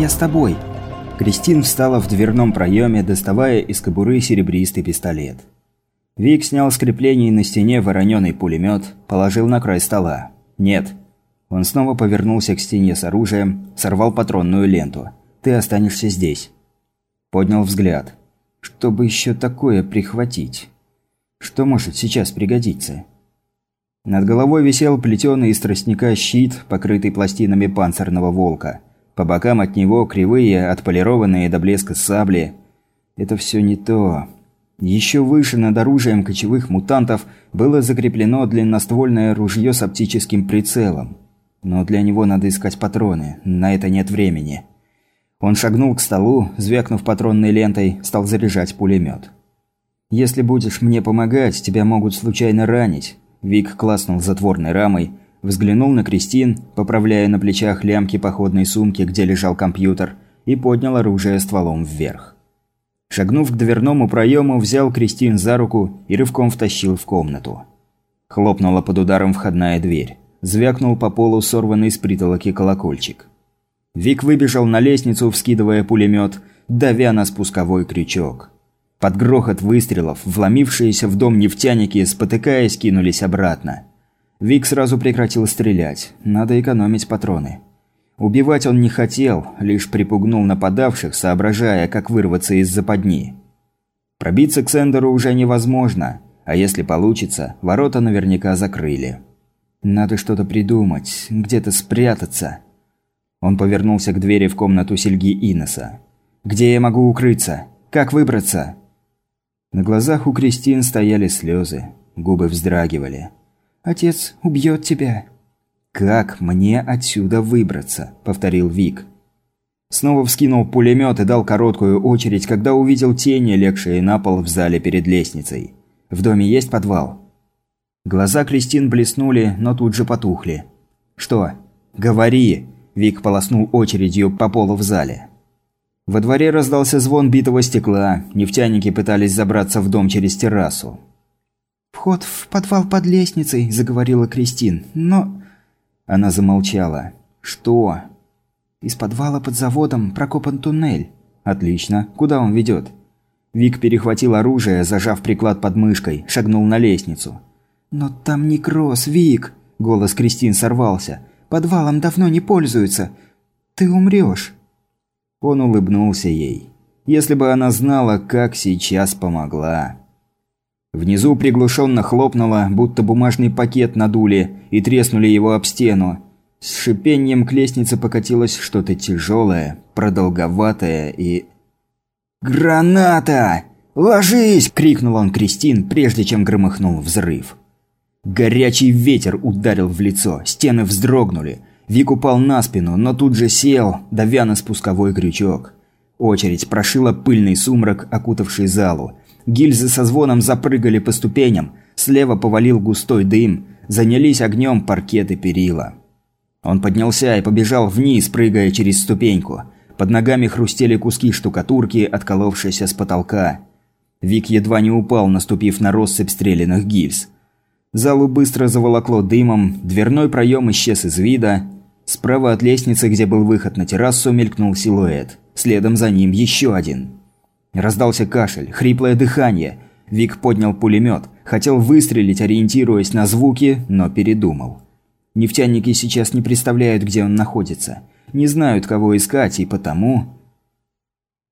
я с тобой!» Кристин встала в дверном проеме, доставая из кобуры серебристый пистолет. Вик снял с креплений на стене вороненый пулемет, положил на край стола. «Нет». Он снова повернулся к стене с оружием, сорвал патронную ленту. «Ты останешься здесь». Поднял взгляд. «Чтобы еще такое прихватить? Что может сейчас пригодиться?» Над головой висел плетеный из тростника щит, покрытый пластинами панцирного волка. По бокам от него кривые, отполированные до блеска сабли. Это все не то. Еще выше над оружием кочевых мутантов было закреплено длинноствольное ружье с оптическим прицелом. Но для него надо искать патроны, на это нет времени. Он шагнул к столу, звякнув патронной лентой, стал заряжать пулемет. «Если будешь мне помогать, тебя могут случайно ранить. Вик класнул затворной рамой, взглянул на Кристин, поправляя на плечах лямки походной сумки, где лежал компьютер, и поднял оружие стволом вверх. Шагнув к дверному проему, взял Кристин за руку и рывком втащил в комнату. Хлопнула под ударом входная дверь. Звякнул по полу сорванный с притолоки колокольчик. Вик выбежал на лестницу, вскидывая пулемет, давя на спусковой крючок. Под грохот выстрелов, вломившиеся в дом нефтяники, спотыкаясь, кинулись обратно. Вик сразу прекратил стрелять. Надо экономить патроны. Убивать он не хотел, лишь припугнул нападавших, соображая, как вырваться из западни. Пробиться к Сендеру уже невозможно, а если получится, ворота наверняка закрыли. Надо что-то придумать, где-то спрятаться. Он повернулся к двери в комнату Сельги Иноса. «Где я могу укрыться? Как выбраться?» На глазах у Кристин стояли слезы, губы вздрагивали. «Отец убьет тебя». «Как мне отсюда выбраться?» – повторил Вик. Снова вскинул пулемет и дал короткую очередь, когда увидел тени, легшие на пол в зале перед лестницей. «В доме есть подвал?» Глаза Кристин блеснули, но тут же потухли. «Что?» «Говори!» – Вик полоснул очередью по полу в зале. Во дворе раздался звон битого стекла, нефтяники пытались забраться в дом через террасу. «Вход в подвал под лестницей», – заговорила Кристин, – «но...» Она замолчала. «Что?» «Из подвала под заводом прокопан туннель». «Отлично. Куда он ведет?» Вик перехватил оружие, зажав приклад под мышкой, шагнул на лестницу. «Но там не кросс, Вик!» – голос Кристин сорвался. «Подвалом давно не пользуются. Ты умрешь». Он улыбнулся ей. Если бы она знала, как сейчас помогла. Внизу приглушенно хлопнуло, будто бумажный пакет надули и треснули его об стену. С шипением к лестнице покатилось что-то тяжелое, продолговатое и... «Граната! Ложись!» – крикнул он Кристин, прежде чем громыхнул взрыв. Горячий ветер ударил в лицо, стены вздрогнули – Вик упал на спину, но тут же сел, давя на спусковой крючок. Очередь прошила пыльный сумрак, окутавший залу. Гильзы со звоном запрыгали по ступеням, слева повалил густой дым, занялись огнем паркеты перила. Он поднялся и побежал вниз, прыгая через ступеньку. Под ногами хрустели куски штукатурки, отколовшиеся с потолка. Вик едва не упал, наступив на россыпь стрелянных гильз. Залу быстро заволокло дымом, дверной проем исчез из вида, Справа от лестницы, где был выход на террасу, мелькнул силуэт. Следом за ним еще один. Раздался кашель, хриплое дыхание. Вик поднял пулемет. Хотел выстрелить, ориентируясь на звуки, но передумал. Нефтяники сейчас не представляют, где он находится. Не знают, кого искать, и потому...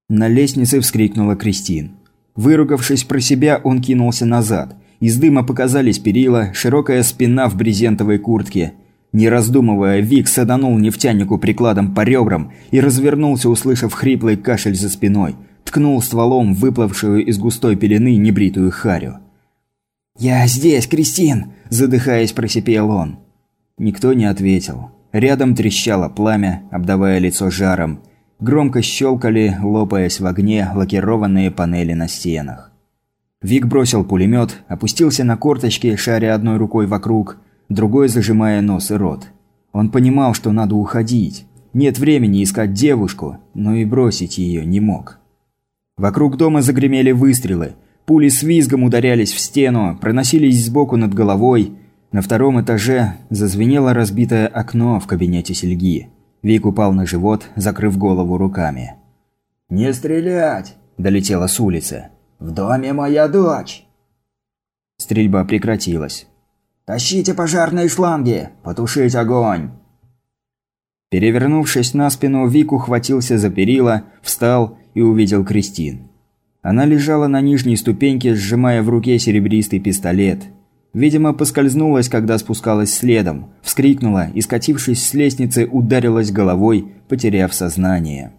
На лестнице вскрикнула Кристин. Выругавшись про себя, он кинулся назад. Из дыма показались перила, широкая спина в брезентовой куртке – не раздумывая, Вик саданул нефтянику прикладом по ребрам и развернулся, услышав хриплый кашель за спиной. Ткнул стволом выплывшую из густой пелены небритую харю. «Я здесь, Кристин!» – задыхаясь, просипел он. Никто не ответил. Рядом трещало пламя, обдавая лицо жаром. Громко щелкали, лопаясь в огне, лакированные панели на стенах. Вик бросил пулемет, опустился на корточки, шаря одной рукой вокруг – другой зажимая нос и рот. Он понимал, что надо уходить. Нет времени искать девушку, но и бросить ее не мог. Вокруг дома загремели выстрелы. Пули с визгом ударялись в стену, проносились сбоку над головой. На втором этаже зазвенело разбитое окно в кабинете Сельги. Вик упал на живот, закрыв голову руками. «Не стрелять!» – долетело с улицы. «В доме моя дочь!» Стрельба прекратилась. «Тащите пожарные шланги! Потушить огонь!» Перевернувшись на спину, Вик ухватился за перила, встал и увидел Кристин. Она лежала на нижней ступеньке, сжимая в руке серебристый пистолет. Видимо, поскользнулась, когда спускалась следом, вскрикнула и, скатившись с лестницы, ударилась головой, потеряв сознание.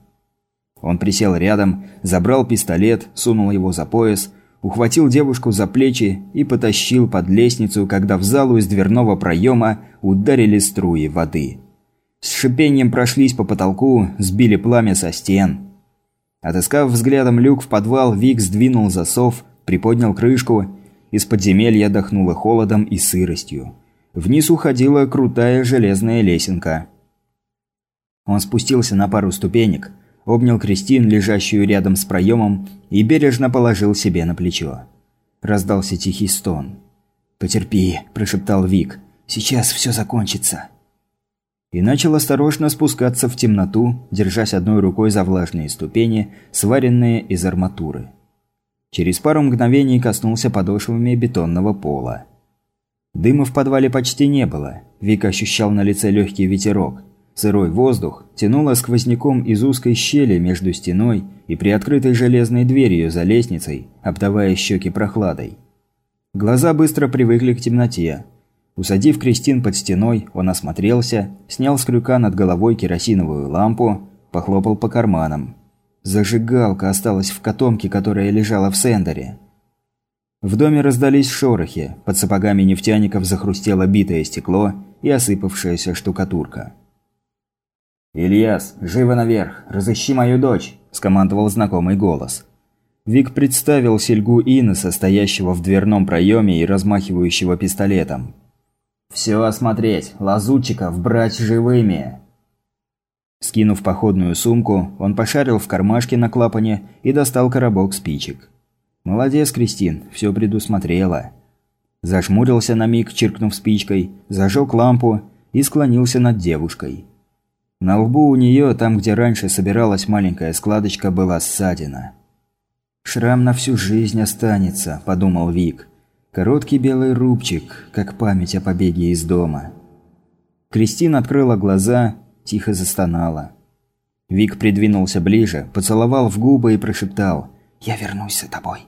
Он присел рядом, забрал пистолет, сунул его за пояс, ухватил девушку за плечи и потащил под лестницу, когда в залу из дверного проема ударили струи воды. С шипением прошлись по потолку, сбили пламя со стен. Отыскав взглядом люк в подвал, Вик сдвинул засов, приподнял крышку. Из подземелья дохнуло холодом и сыростью. Вниз уходила крутая железная лесенка. Он спустился на пару ступенек, обнял Кристин, лежащую рядом с проемом, и бережно положил себе на плечо. Раздался тихий стон. «Потерпи», – прошептал Вик. «Сейчас все закончится» и начал осторожно спускаться в темноту, держась одной рукой за влажные ступени, сваренные из арматуры. Через пару мгновений коснулся подошвами бетонного пола. Дыма в подвале почти не было. Вик ощущал на лице легкий ветерок. Сырой воздух тянуло сквозняком из узкой щели между стеной и приоткрытой железной дверью за лестницей, обдавая щеки прохладой. Глаза быстро привыкли к темноте, Усадив Кристин под стеной, он осмотрелся, снял с крюка над головой керосиновую лампу, похлопал по карманам. Зажигалка осталась в котомке, которая лежала в сендере. В доме раздались шорохи, под сапогами нефтяников захрустело битое стекло и осыпавшаяся штукатурка. «Ильяс, живо наверх! Разыщи мою дочь!» – скомандовал знакомый голос. Вик представил сельгу Инна, стоящего в дверном проеме и размахивающего пистолетом. «Все осмотреть, лазутчиков брать живыми!» Скинув походную сумку, он пошарил в кармашке на клапане и достал коробок спичек. «Молодец, Кристин, все предусмотрела». Зажмурился на миг, чиркнув спичкой, зажег лампу и склонился над девушкой. На лбу у нее, там где раньше собиралась маленькая складочка, была ссадина. «Шрам на всю жизнь останется», – подумал Вик. Короткий белый рубчик, как память о побеге из дома. Кристина открыла глаза, тихо застонала. Вик придвинулся ближе, поцеловал в губы и прошептал «Я вернусь за тобой.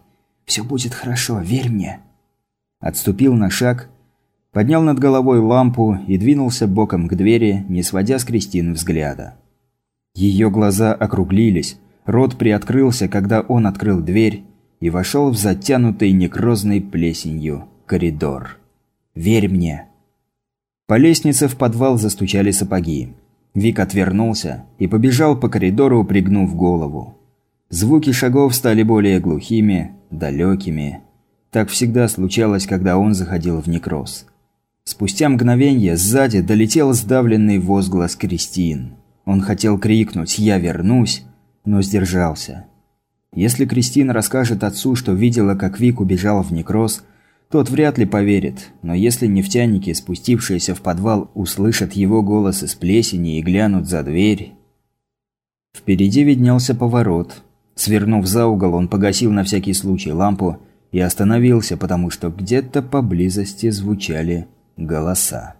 Все будет хорошо, верь мне». Отступил на шаг, поднял над головой лампу и двинулся боком к двери, не сводя с Кристины взгляда. Ее глаза округлились, рот приоткрылся, когда он открыл дверь, и вошел в затянутый некрозной плесенью коридор. «Верь мне!» По лестнице в подвал застучали сапоги. Вик отвернулся и побежал по коридору, пригнув голову. Звуки шагов стали более глухими, далекими. Так всегда случалось, когда он заходил в некроз. Спустя мгновение сзади долетел сдавленный возглас Кристин. Он хотел крикнуть «Я вернусь!», но сдержался. Если Кристина расскажет отцу, что видела, как Вик убежал в некроз, тот вряд ли поверит, но если нефтяники, спустившиеся в подвал, услышат его голос из плесени и глянут за дверь... Впереди виднелся поворот. Свернув за угол, он погасил на всякий случай лампу и остановился, потому что где-то поблизости звучали голоса.